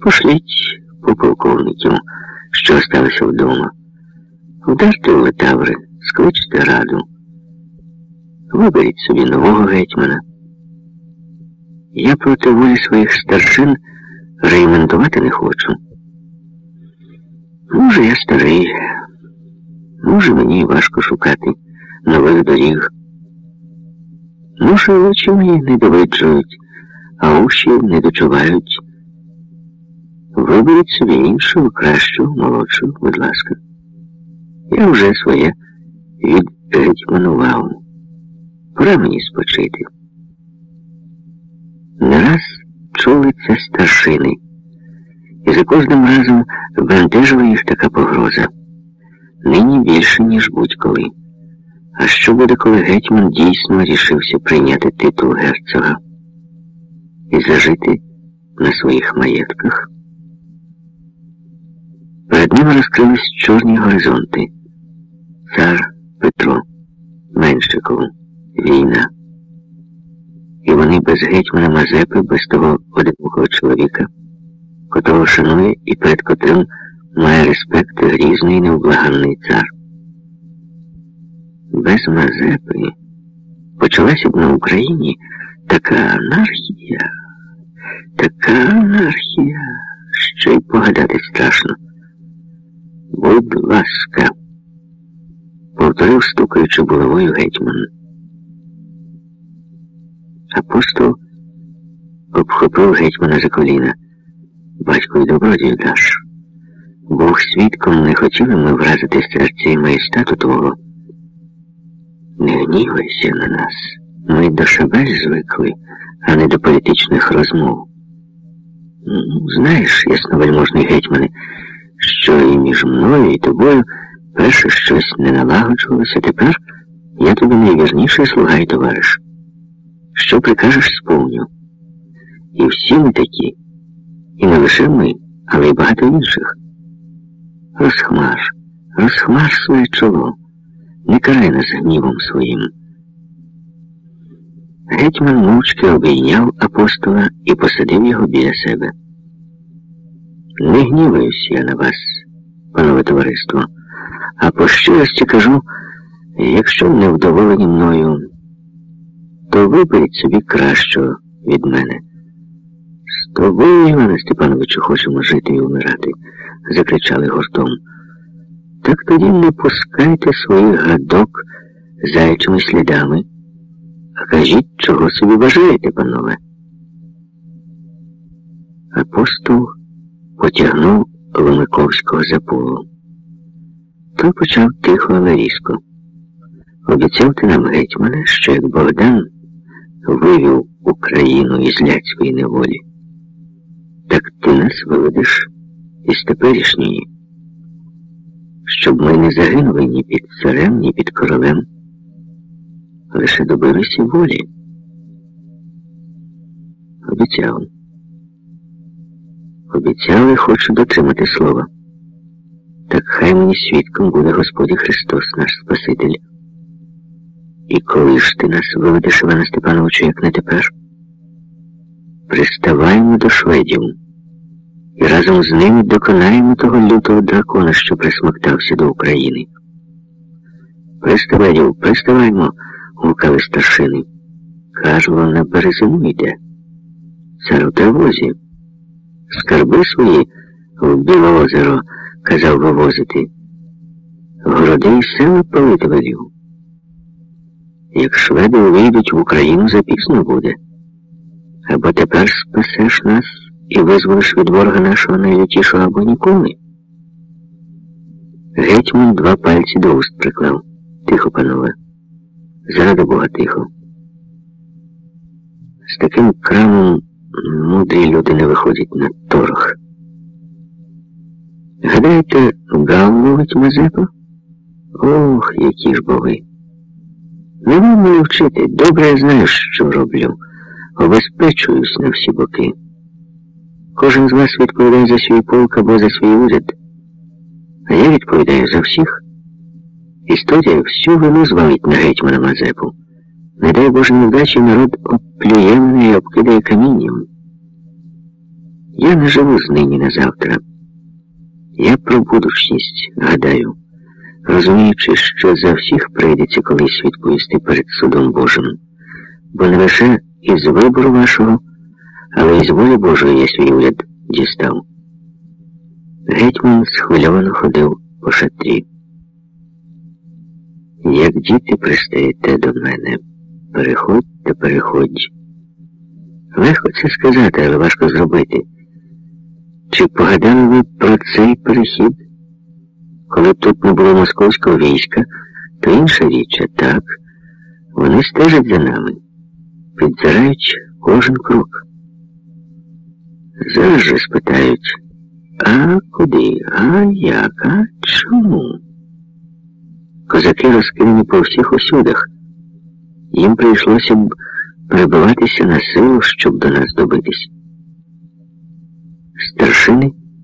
Пошліть по полковників, що осталися вдома. Вдарте в летаври, скличте раду. Виберіть собі нового гетьмана. Я проти волі своїх старшин рейментувати не хочу. Може, я старий, може, мені важко шукати нових доріг. Може, очі мені не довиджують, а уші не дочувають. Виберіть собі іншу, кращу, молодшу, будь ласка. Я вже своє відгетьманував. Пора мені спочити. Не раз чули це старшини, і за кожним разом бентежила їх така погроза. Нині більше, ніж будь-коли. А що буде, коли гетьман дійсно рішився прийняти титул герцога і зажити на своїх маєтках? Перед ними розкрились чорні горизонти. Цар Петро, Меншиков, війна. І вони без гетьмана Мазепи, без того одинокого чоловіка, котрого шанує і перед котрим має респект грізний невблаганний цар. Без Мазепи почалася б на Україні така анархія, така анархія, що й погадати страшно. Будь ласка, повторив, стукаючи головою гетьман. Апостол обхопив гетьмана за коліна. Батько й добродію даш. Бог свідком не хотіли ми вразити серця і маєстату твого. Не гнівайся на нас. Ми до шабель звикли, а не до політичних розмов. Ну, знаєш, ясновельможний гетьмане, що і між мною і тобою перше щось не налагоджувалося, тепер я тобі найвірніший слуга і товариш. Що прикажеш, сповню. І всі ми такі, і не лише ми, але й багато інших. Розхмар, розхмар своє чоло, не карай нас гнівом своїм. Гетьман мовчки обійняв апостола і посадив його біля себе. Не гніваюся я на вас, панове товариство, а по щирості кажу, якщо не вдоволені мною, то виберіть собі кращого від мене. З тобою, Іване Степановичу, хочемо жити і умирати, закричали гуртом. Так тоді не пускайте своїх гадок заячими слідами, а кажіть, чого собі бажаєте, панове. Апостол потягнув Ломиковського за полу. Той почав тихо, але різко. Обіцяв ти нам, гетьмане, що як Богдан вивів Україну із ляцької неволі, так ти нас виведеш із теперішньої, щоб ми не загинули ні під царем, ні під королем, лише добилися волі. Обіцяв. Обіцяли, хочу дотримати слова. Так хай мені свідком буде Господь Христос, наш Спаситель. І коли ж ти нас виведеш, Івана Степановичу, як не тепер, приставаємо до шведів і разом з ними доконаємо того лютого дракона, що присмоктався до України. Приставедів, приставаймо, гукали старшини. Кажу, на березину йде. Цар у тривозі. Скарби свої в біле озеро казав вивозити. Городи і села палити велів. Як шведи увійдуть в Україну, запізно буде. Або тепер спасеш нас і визволиш від ворога нашого найлютішого або ніколи. Гетьман два пальці до уст приклав. Тихо, панове. Заради Бога тихо. З таким крамом мудрі люди не виходять на торг. Гадаєте, гал ловить Мазепа? Ох, які ж боги. Не мене вчити. Добре знаю, що роблю. Обезпечуюсь на всі боки. Кожен з вас відповідає за свій полк або за свій уряд. А я відповідаю за всіх. Історія всю вину звалить на гетьмана Мазепу. Не дай Боже невдачі, народ оплює мене і обкидає камінням. Я не живу з нині на завтра. Я про будучність гадаю, розуміючи, що за всіх прийдеться колись відповісти перед судом Божим, бо не лише із вибору вашого, але й з волі Божої я свій уряд дістав. Гетьман схвильовано ходив по шатрі. Як діти пристаєте до мене, переходьте, переходь. Легко це сказати, але важко зробити. Чи погадали ви про цей перехід? Коли тут не було московського війська, то інша річ, а так, вони стежать за нами, підзирають кожен крок. Зараз же спитають, а куди, а як, а чому? Козаки розкинені по всіх усюдах. Їм прийшлося б перебиватися на силу, щоб до нас добитись. Старшини